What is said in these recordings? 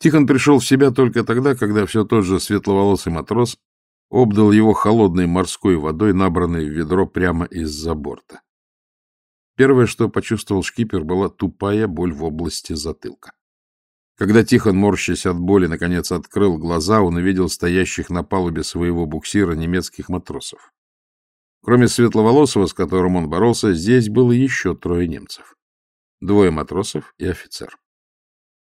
Тихон пришел в себя только тогда, когда все тот же светловолосый матрос обдал его холодной морской водой, набранной в ведро прямо из-за борта. Первое, что почувствовал шкипер, была тупая боль в области затылка. Когда Тихон, морщась от боли, наконец открыл глаза, он увидел стоящих на палубе своего буксира немецких матросов. Кроме Светловолосого, с которым он боролся, здесь было еще трое немцев. Двое матросов и офицер.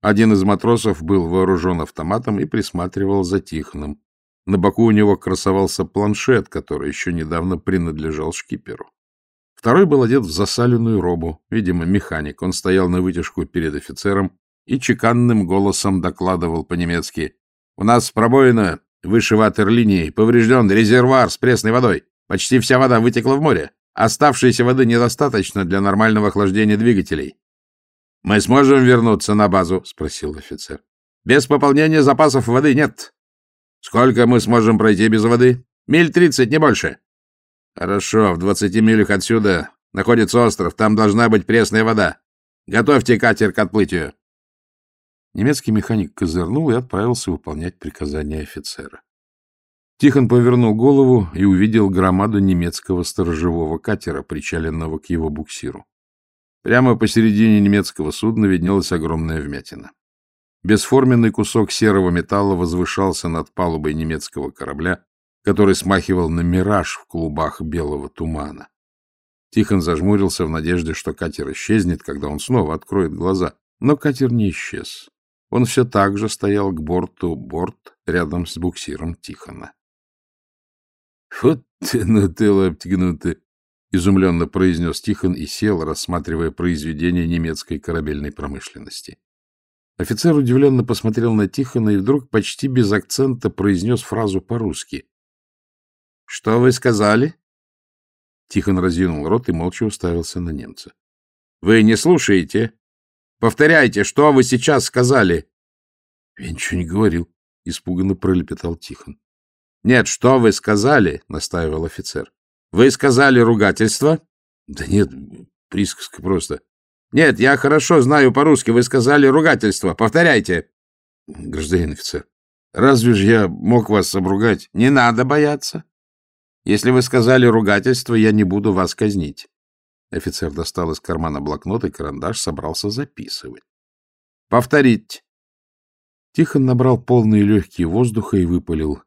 Один из матросов был вооружен автоматом и присматривал за Тихоном. На боку у него красовался планшет, который еще недавно принадлежал шкиперу. Второй был одет в засаленную робу, видимо, механик. Он стоял на вытяжку перед офицером и чеканным голосом докладывал по-немецки. «У нас пробоина выше ватерлинии, поврежден резервуар с пресной водой. Почти вся вода вытекла в море. Оставшейся воды недостаточно для нормального охлаждения двигателей. — Мы сможем вернуться на базу? — спросил офицер. — Без пополнения запасов воды нет. — Сколько мы сможем пройти без воды? Миль тридцать, не больше. — Хорошо, в двадцати милях отсюда находится остров, там должна быть пресная вода. Готовьте катер к отплытию. Немецкий механик козырнул и отправился выполнять приказания офицера. Тихон повернул голову и увидел громаду немецкого сторожевого катера, причаленного к его буксиру. Прямо посередине немецкого судна виднелась огромная вмятина. Бесформенный кусок серого металла возвышался над палубой немецкого корабля, который смахивал на мираж в клубах белого тумана. Тихон зажмурился в надежде, что катер исчезнет, когда он снова откроет глаза. Но катер не исчез. Он все так же стоял к борту борт рядом с буксиром Тихона. — Вот ты, ну ты, изумленно произнес Тихон и сел, рассматривая произведения немецкой корабельной промышленности. Офицер удивленно посмотрел на Тихона и вдруг почти без акцента произнес фразу по-русски. — Что вы сказали? Тихон разъянул рот и молча уставился на немца. — Вы не слушаете? Повторяйте, что вы сейчас сказали? — Я ничего не говорил, — испуганно пролепетал Тихон. — Нет, что вы сказали? — настаивал офицер. — Вы сказали ругательство? — Да нет, присказка просто. — Нет, я хорошо знаю по-русски. Вы сказали ругательство. Повторяйте. — Гражданин офицер, разве же я мог вас обругать? — Не надо бояться. Если вы сказали ругательство, я не буду вас казнить. Офицер достал из кармана блокнот и карандаш, собрался записывать. — Повторить. Тихон набрал полные легкие воздуха и выпалил.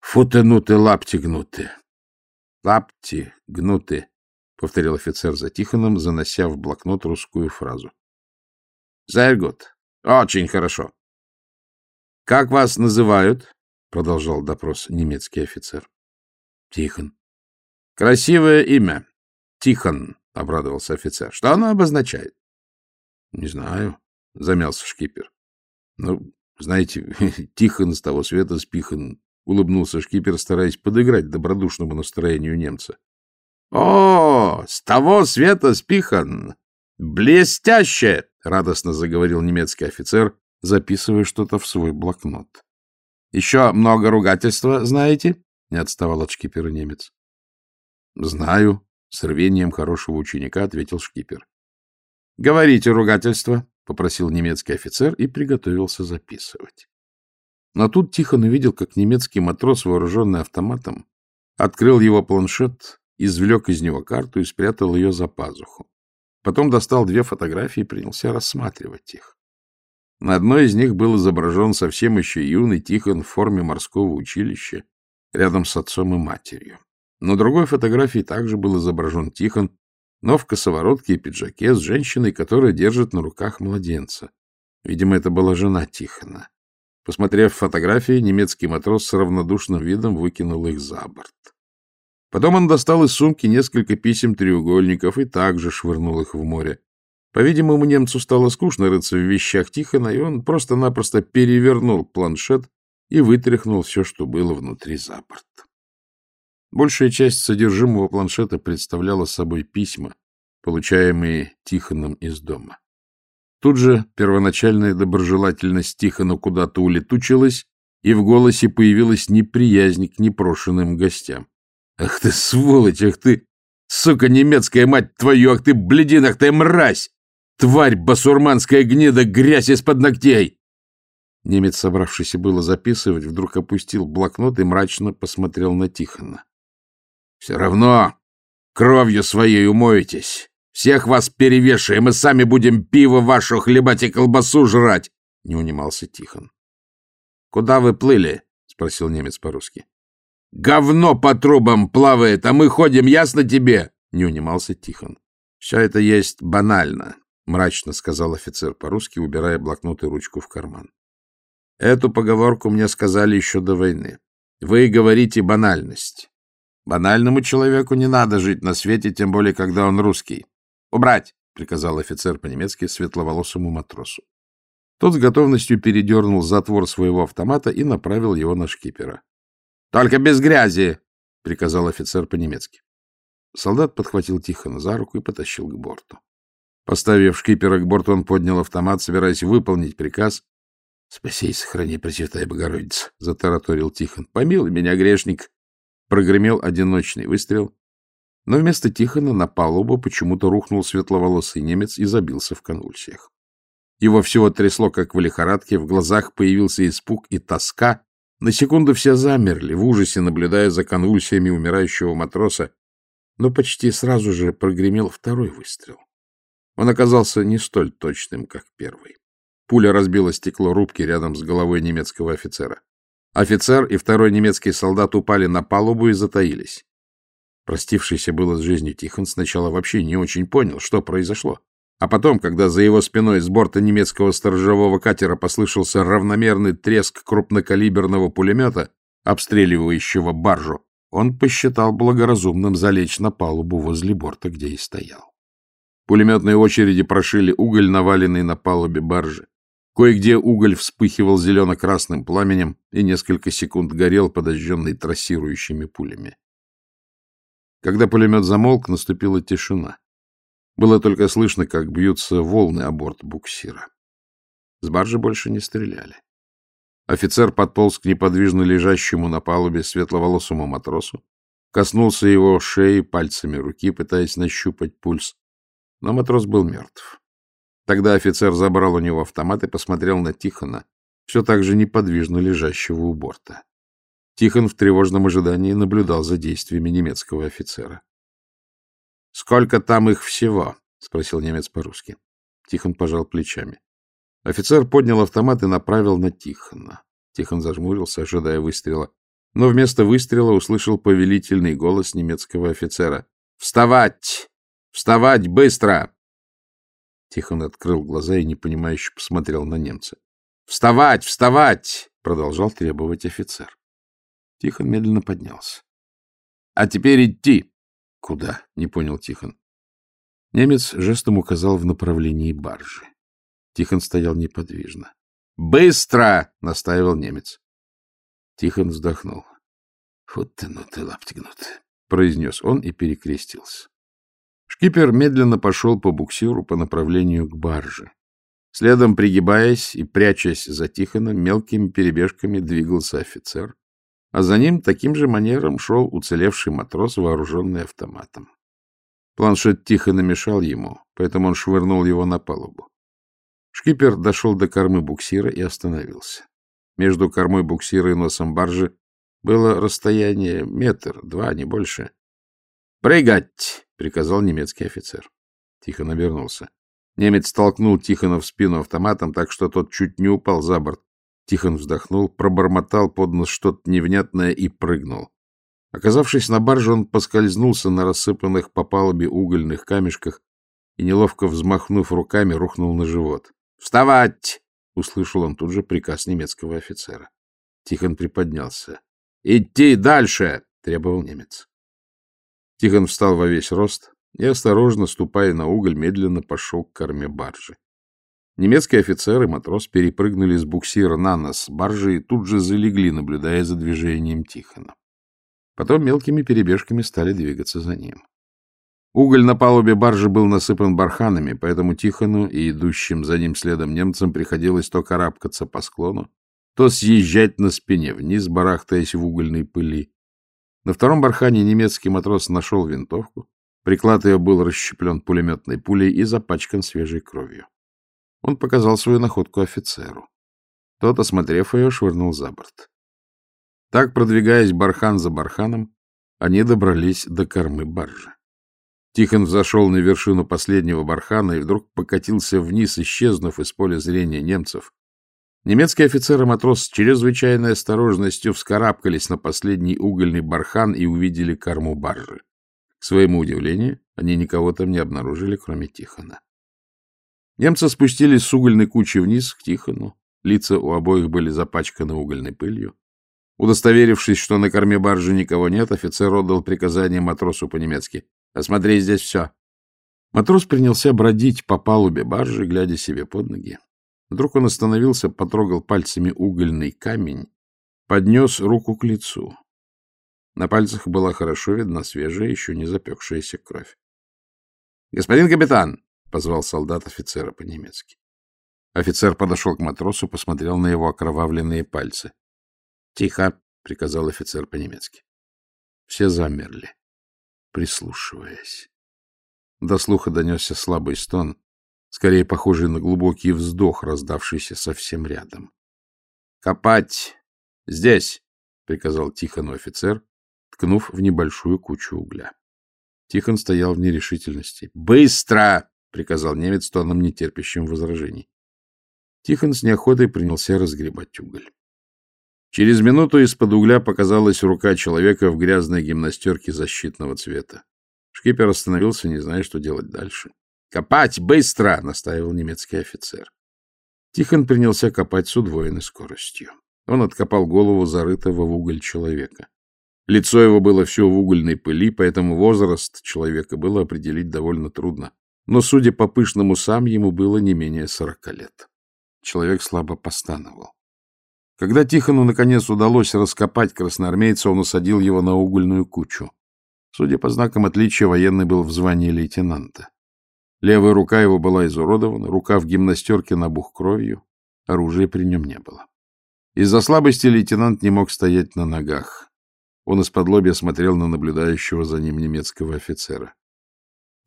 Футы гнуты, лапти гнуты. Лапти гнуты, — повторил офицер за Тихоном, занося в блокнот русскую фразу. Зайгут. Очень хорошо. Как вас называют? — продолжал допрос немецкий офицер. Тихон. Красивое имя. Тихон, — обрадовался офицер. Что оно обозначает? Не знаю, — замялся шкипер. Ну, знаете, Тихон с того света спихан — улыбнулся шкипер, стараясь подыграть добродушному настроению немца. — О, с того света спихан! Блестяще! — радостно заговорил немецкий офицер, записывая что-то в свой блокнот. — Еще много ругательства знаете? — не отставал от шкипера немец. — Знаю, — с рвением хорошего ученика ответил шкипер. — Говорите ругательство, — попросил немецкий офицер и приготовился записывать. Но тут Тихон увидел, как немецкий матрос, вооруженный автоматом, открыл его планшет, извлек из него карту и спрятал ее за пазуху. Потом достал две фотографии и принялся рассматривать их. На одной из них был изображен совсем еще юный Тихон в форме морского училища, рядом с отцом и матерью. На другой фотографии также был изображен Тихон, но в косоворотке и пиджаке с женщиной, которая держит на руках младенца. Видимо, это была жена Тихона. Посмотрев фотографии, немецкий матрос с равнодушным видом выкинул их за борт. Потом он достал из сумки несколько писем-треугольников и также швырнул их в море. По-видимому, немцу стало скучно рыться в вещах Тихона, и он просто-напросто перевернул планшет и вытряхнул все, что было внутри за борт. Большая часть содержимого планшета представляла собой письма, получаемые Тихоном из дома. Тут же первоначальная доброжелательность Тихона куда-то улетучилась, и в голосе появилась неприязнь к непрошенным гостям. — Ах ты, сволочь, ах ты, сука немецкая мать твою, ах ты, бледин, ах ты, мразь! Тварь басурманская гнида, грязь из-под ногтей! Немец, собравшийся было записывать, вдруг опустил блокнот и мрачно посмотрел на Тихона. — Все равно кровью своей умоетесь. Всех вас перевешаем, и сами будем пиво ваше хлебать и колбасу жрать! — не унимался Тихон. — Куда вы плыли? — спросил немец по-русски. — Говно по трубам плавает, а мы ходим, ясно тебе? — не унимался Тихон. — Все это есть банально, — мрачно сказал офицер по-русски, убирая блокнот и ручку в карман. — Эту поговорку мне сказали еще до войны. Вы говорите банальность. Банальному человеку не надо жить на свете, тем более, когда он русский. «Убрать!» — приказал офицер по-немецки светловолосому матросу. Тот с готовностью передернул затвор своего автомата и направил его на шкипера. «Только без грязи!» — приказал офицер по-немецки. Солдат подхватил Тихона за руку и потащил к борту. Поставив шкипера к борту, он поднял автомат, собираясь выполнить приказ. — Спаси и сохрани, Пресвятая Богородица! — затараторил Тихон. — Помилуй меня, грешник! Прогремел одиночный выстрел, но вместо Тихона на палубу почему-то рухнул светловолосый немец и забился в конвульсиях. Его всего трясло, как в лихорадке, в глазах появился испуг и тоска. На секунду все замерли, в ужасе наблюдая за конвульсиями умирающего матроса, но почти сразу же прогремел второй выстрел. Он оказался не столь точным, как первый. Пуля разбила стекло рубки рядом с головой немецкого офицера. Офицер и второй немецкий солдат упали на палубу и затаились. Простившийся было с жизнью Тихон сначала вообще не очень понял, что произошло. А потом, когда за его спиной с борта немецкого сторожевого катера послышался равномерный треск крупнокалиберного пулемета, обстреливающего баржу, он посчитал благоразумным залечь на палубу возле борта, где и стоял. Пулеметные очереди прошили уголь, наваленный на палубе баржи. Кое-где уголь вспыхивал зелено-красным пламенем и несколько секунд горел, подожженный трассирующими пулями. Когда пулемет замолк, наступила тишина. Было только слышно, как бьются волны о борт буксира. С баржи больше не стреляли. Офицер подполз к неподвижно лежащему на палубе светловолосому матросу, коснулся его шеи пальцами руки, пытаясь нащупать пульс. Но матрос был мертв. Тогда офицер забрал у него автомат и посмотрел на Тихона, все так же неподвижно лежащего у борта. Тихон в тревожном ожидании наблюдал за действиями немецкого офицера. — Сколько там их всего? — спросил немец по-русски. Тихон пожал плечами. Офицер поднял автомат и направил на Тихона. Тихон зажмурился, ожидая выстрела. Но вместо выстрела услышал повелительный голос немецкого офицера. «Вставать! Вставать быстро!» Тихон открыл глаза и непонимающе посмотрел на немца. «Вставать! Вставать!» — продолжал требовать офицер. Тихон медленно поднялся. — А теперь идти! — Куда? — не понял Тихон. Немец жестом указал в направлении баржи. Тихон стоял неподвижно. «Быстро — настаивал немец. Тихон вздохнул. — Вот ты, ну ты, лаптигнут! — произнес он и перекрестился. Шкипер медленно пошел по буксиру по направлению к барже. Следом, пригибаясь и прячась за Тихоном, мелкими перебежками двигался офицер, а за ним таким же манером шел уцелевший матрос, вооруженный автоматом. Планшет тихо намешал ему, поэтому он швырнул его на палубу. Шкипер дошел до кормы буксира и остановился. Между кормой буксира и носом баржи было расстояние метр, два, не больше. «Прыгать!» — приказал немецкий офицер. Тихон обернулся. Немец толкнул Тихона в спину автоматом, так что тот чуть не упал за борт. Тихон вздохнул, пробормотал под нос что-то невнятное и прыгнул. Оказавшись на барже, он поскользнулся на рассыпанных по палубе угольных камешках и, неловко взмахнув руками, рухнул на живот. «Вставать!» — услышал он тут же приказ немецкого офицера. Тихон приподнялся. «Идти дальше!» — требовал немец. Тихон встал во весь рост и, осторожно ступая на уголь, медленно пошел к корме баржи. Немецкий офицер и матрос перепрыгнули с буксира на нос баржи и тут же залегли, наблюдая за движением Тихона. Потом мелкими перебежками стали двигаться за ним. Уголь на палубе баржи был насыпан барханами, поэтому Тихону и идущим за ним следом немцам приходилось то карабкаться по склону, то съезжать на спине вниз, барахтаясь в угольной пыли. На втором бархане немецкий матрос нашел винтовку, приклад ее был расщеплен пулеметной пулей и запачкан свежей кровью. Он показал свою находку офицеру. Тот, осмотрев ее, швырнул за борт. Так, продвигаясь бархан за барханом, они добрались до кормы баржи. Тихон взошел на вершину последнего бархана и вдруг покатился вниз, исчезнув из поля зрения немцев. Немецкий офицер и матрос с чрезвычайной осторожностью вскарабкались на последний угольный бархан и увидели корму баржи. К своему удивлению, они никого там не обнаружили, кроме Тихона. Немцы спустились с угольной кучи вниз к Тихону. Лица у обоих были запачканы угольной пылью. Удостоверившись, что на корме баржи никого нет, офицер отдал приказание матросу по-немецки. «Осмотри здесь все». Матрос принялся бродить по палубе баржи, глядя себе под ноги. Вдруг он остановился, потрогал пальцами угольный камень, поднес руку к лицу. На пальцах была хорошо видна свежая, еще не запекшаяся кровь. — Господин капитан! — позвал солдат офицера по-немецки. Офицер подошел к матросу, посмотрел на его окровавленные пальцы. Тихо, приказал офицер по-немецки. Все замерли, прислушиваясь. До слуха донесся слабый стон, скорее похожий на глубокий вздох, раздавшийся совсем рядом. — Копать! Здесь! — приказал Тихону офицер, ткнув в небольшую кучу угля. Тихон стоял в нерешительности. «Быстро — приказал немец тоном нетерпящим возражений. Тихон с неохотой принялся разгребать уголь. Через минуту из-под угля показалась рука человека в грязной гимнастерке защитного цвета. Шкипер остановился, не зная, что делать дальше. «Копать! Быстро!» — настаивал немецкий офицер. Тихон принялся копать с удвоенной скоростью. Он откопал голову зарытого в уголь человека. Лицо его было все в угольной пыли, поэтому возраст человека было определить довольно трудно. Но, судя по пышным усам, ему было не менее сорока лет. Человек слабо постановал. Когда Тихону, наконец, удалось раскопать красноармейца, он усадил его на угольную кучу. Судя по знакам отличия, военный был в звании лейтенанта. Левая рука его была изуродована, рука в гимнастерке набух кровью, оружия при нем не было. Из-за слабости лейтенант не мог стоять на ногах. Он из-под смотрел на наблюдающего за ним немецкого офицера. —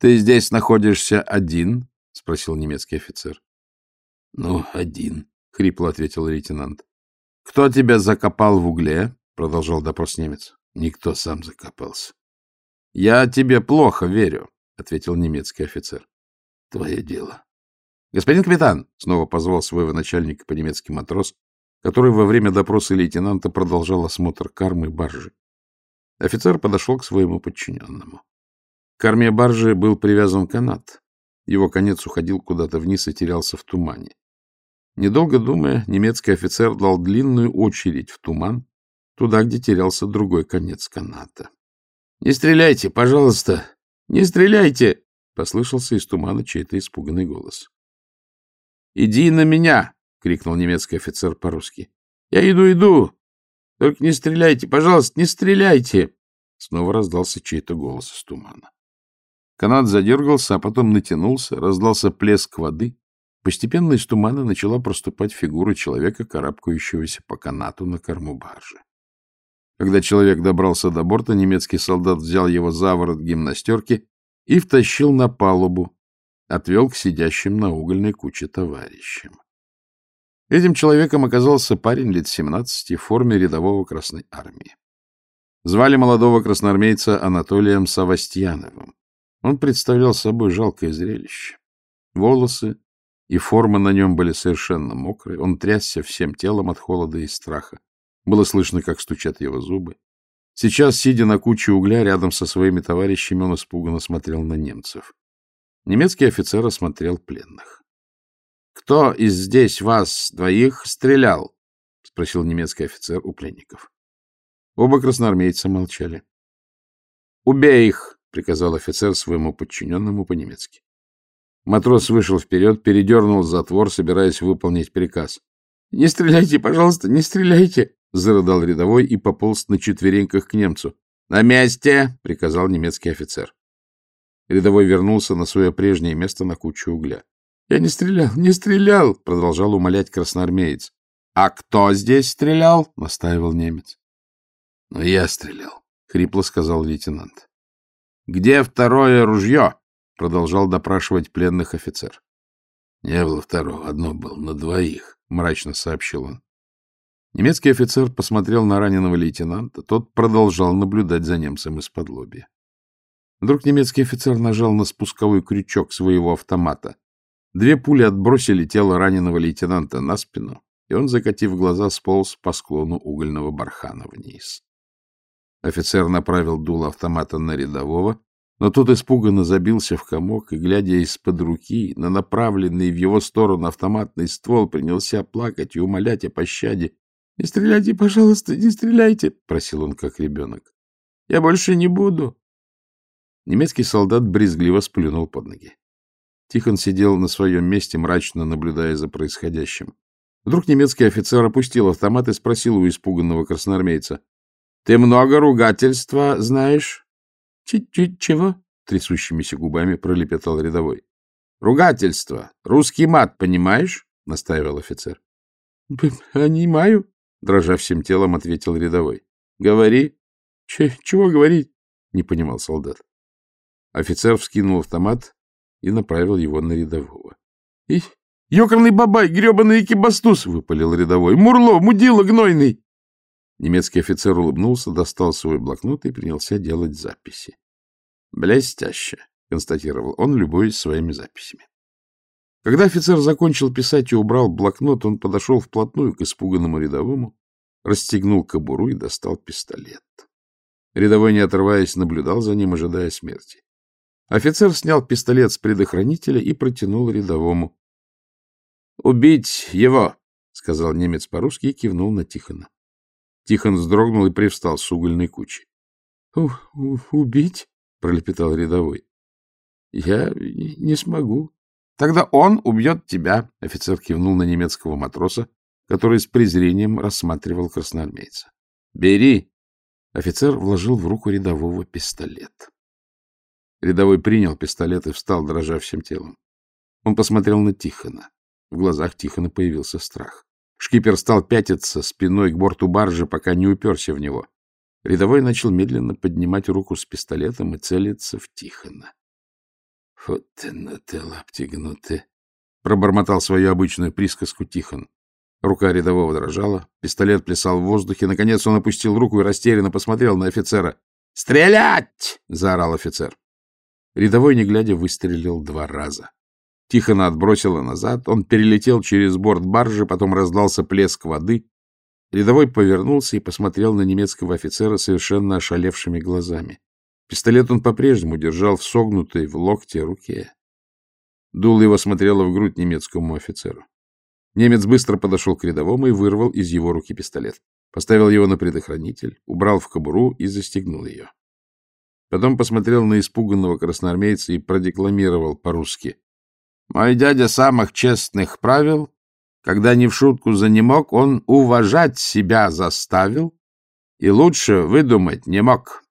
Ты здесь находишься один? — спросил немецкий офицер. — Ну, один, — хрипло ответил лейтенант. — Кто тебя закопал в угле? — продолжал допрос немец. — Никто сам закопался. — Я тебе плохо верю, — ответил немецкий офицер. — Твое дело. — Господин капитан, — снова позвал своего начальника по-немецки матрос, который во время допроса лейтенанта продолжал осмотр кармы баржи. Офицер подошел к своему подчиненному. Корме баржи был привязан канат. Его конец уходил куда-то вниз и терялся в тумане. Недолго думая, немецкий офицер дал длинную очередь в туман, туда, где терялся другой конец каната. — Не стреляйте, пожалуйста! Не стреляйте! — послышался из тумана чей-то испуганный голос. — Иди на меня! — крикнул немецкий офицер по-русски. — Я иду, иду! Только не стреляйте, пожалуйста, не стреляйте! Снова раздался чей-то голос из тумана. Канат задергался, а потом натянулся, раздался плеск воды, Постепенно из тумана начала проступать фигура человека, карабкающегося по канату на корму баржи. Когда человек добрался до борта, немецкий солдат взял его за ворот гимнастерки и втащил на палубу, отвел к сидящим на угольной куче товарищам. Этим человеком оказался парень лет 17 в форме рядового Красной Армии. Звали молодого красноармейца Анатолием Савастьяновым. Он представлял собой жалкое зрелище. Волосы, и формы на нем были совершенно мокрые. Он трясся всем телом от холода и страха. Было слышно, как стучат его зубы. Сейчас, сидя на куче угля рядом со своими товарищами, он испуганно смотрел на немцев. Немецкий офицер осмотрел пленных. — Кто из здесь вас двоих стрелял? — спросил немецкий офицер у пленников. Оба красноармейца молчали. — Убей их! — приказал офицер своему подчиненному по-немецки. Матрос вышел вперед, передернул затвор, собираясь выполнить приказ. — Не стреляйте, пожалуйста, не стреляйте! — зарыдал рядовой и пополз на четвереньках к немцу. — На месте! — приказал немецкий офицер. Рядовой вернулся на свое прежнее место на кучу угля. — Я не стрелял, не стрелял! — продолжал умолять красноармеец. — А кто здесь стрелял? — настаивал немец. — Ну, я стрелял, — хрипло сказал лейтенант. — Где второе ружье? Продолжал допрашивать пленных офицер. — Не было второго, одно было, на двоих, — мрачно сообщил он. Немецкий офицер посмотрел на раненого лейтенанта. Тот продолжал наблюдать за немцем из-под лобья. Вдруг немецкий офицер нажал на спусковой крючок своего автомата. Две пули отбросили тело раненого лейтенанта на спину, и он, закатив глаза, сполз по склону угольного бархана вниз. Офицер направил дуло автомата на рядового, но тот испуганно забился в комок и, глядя из-под руки на направленный в его сторону автоматный ствол, принялся плакать и умолять о пощаде. — Не стреляйте, пожалуйста, не стреляйте! — просил он, как ребенок. — Я больше не буду. Немецкий солдат брезгливо сплюнул под ноги. Тихон сидел на своем месте, мрачно наблюдая за происходящим. Вдруг немецкий офицер опустил автомат и спросил у испуганного красноармейца. — Ты много ругательства знаешь? Чуть-чуть чего? Трясущимися губами пролепетал рядовой. Ругательство. Русский мат, понимаешь? Настаивал офицер. Понимаю, дрожа всем телом, ответил рядовой. Говори. Ч чего говорить? Не понимал солдат. Офицер вскинул автомат и направил его на рядового. — Ёкарный бабай, гребаный экибастуз! — выпалил рядовой. — Мурло, мудила гнойный! Немецкий офицер улыбнулся, достал свой блокнот и принялся делать записи. — Блестяще, — констатировал он, любуясь своими записями. Когда офицер закончил писать и убрал блокнот, он подошел вплотную к испуганному рядовому, расстегнул кобуру и достал пистолет. Рядовой, не отрываясь, наблюдал за ним, ожидая смерти. Офицер снял пистолет с предохранителя и протянул рядовому. — Убить его! — сказал немец по-русски и кивнул на Тихона. Тихон вздрогнул и привстал с угольной кучи. — Убить? — пролепетал рядовой. — Я не смогу. — Тогда он убьет тебя, — офицер кивнул на немецкого матроса, который с презрением рассматривал красноармейца. — Бери! Офицер вложил в руку рядового пистолет. Рядовой принял пистолет и встал, дрожа всем телом. Он посмотрел на Тихона. В глазах Тихона появился страх. Шкипер стал пятиться спиной к борту баржи, пока не уперся в него. Рядовой начал медленно поднимать руку с пистолетом и целиться в Тихона. — ты, ну ты, лапти гнуты! — пробормотал свою обычную присказку Тихон. Рука рядового дрожала, пистолет плясал в воздухе. Наконец он опустил руку и растерянно посмотрел на офицера. «Стрелять!» — заорал офицер. Рядовой, не глядя, выстрелил два раза. Тихона отбросило назад, он перелетел через борт баржи, потом раздался плеск воды. Рядовой повернулся и посмотрел на немецкого офицера совершенно ошалевшими глазами. Пистолет он по-прежнему держал в согнутой в локте руке. Дуло его смотрело в грудь немецкому офицеру. Немец быстро подошел к рядовому и вырвал из его руки пистолет. Поставил его на предохранитель, убрал в кобуру и застегнул ее. Потом посмотрел на испуганного красноармейца и продекламировал по-русски. Мой дядя самых честных правил, когда не в шутку за не мог, он уважать себя заставил и лучше выдумать не мог.